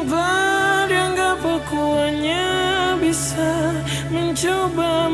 Tanpa dianggap aku bisa mencoba